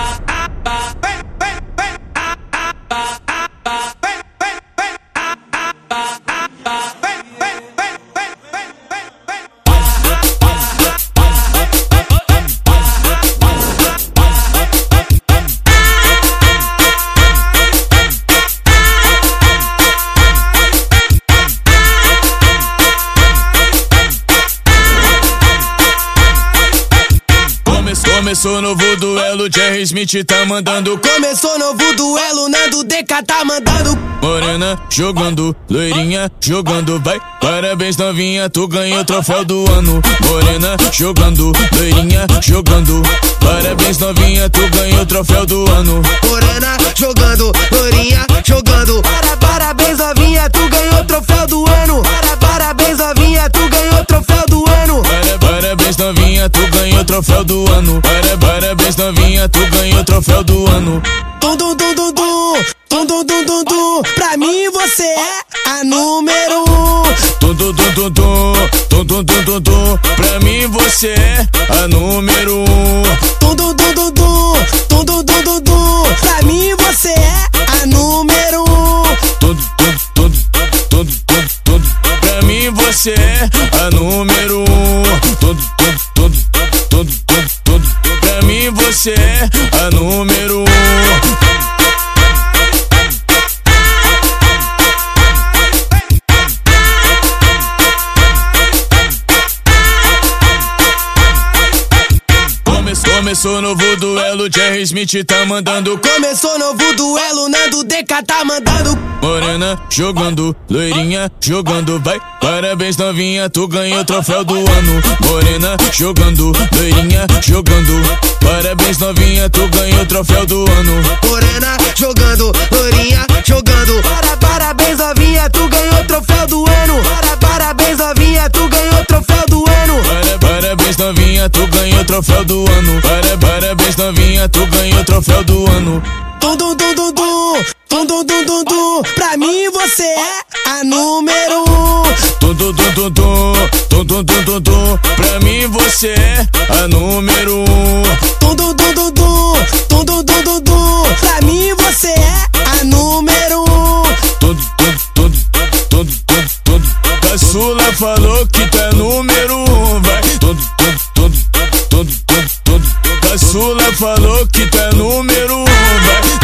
Bye. Começou novo duelo, Jerry Smith tá mandando. Começou novo duelo, Nando DK tá mandando. Morena jogando, loirinha jogando, vai. Parabéns novinha, tu ganhou o troféu do ano. Morena jogando, loirinha jogando. Parabéns novinha, tu ganhou o troféu do ano. Morena jogando, loirinha parabéns novinha, tu ganhou o troféu do ano. Para, parabéns novinha, tu ganhou o troféu do ano. Tum, tum, tum, tum, tum. Tum, tum, tum, tum, tum. Pra mim você é a número um. Tum, tum, tum, tum. Tum, tum, tum, tum, tum. Pra mim você é a número um. Tum, tum, tum, tum. Tum, tum, tum, tum, tum. Pra mim você é a número um. Tum, tum, tum, tum, tum, tum. Pra mim você é a número um. Você é a número um. Começou, novo duelo, Jerry Smith tá mandando. Começou novo duelo, Nando DK tá mandando. Morena jogando, loirinha jogando, vai. Parabéns novinha, tu ganhou o troféu do ano. Morena jogando, loirinha jogando. Parabéns novinha, tu ganhou o troféu do ano. Morena jogando, loirinha jogando. Para, parabéns novinha, tu ganhou o troféu do ano. Para, parabéns novinha, tu ganhou o troféu do ano. Para, parabéns novinha, tu ganhou o troféu do ano. Para, parabéns novinha, tu ganhou o troféu do ano. Tum, tum, tum, tum, tum. Tum, tum, tum, tum, tum. Pra mim você é a número um. Tum, tum, tum, tum. Pra mim você é a número um. Tum, tum, tum. Pra mim você é a número um. Caçula falou que tá número um, vai. Caçula falou que tá número um, vai.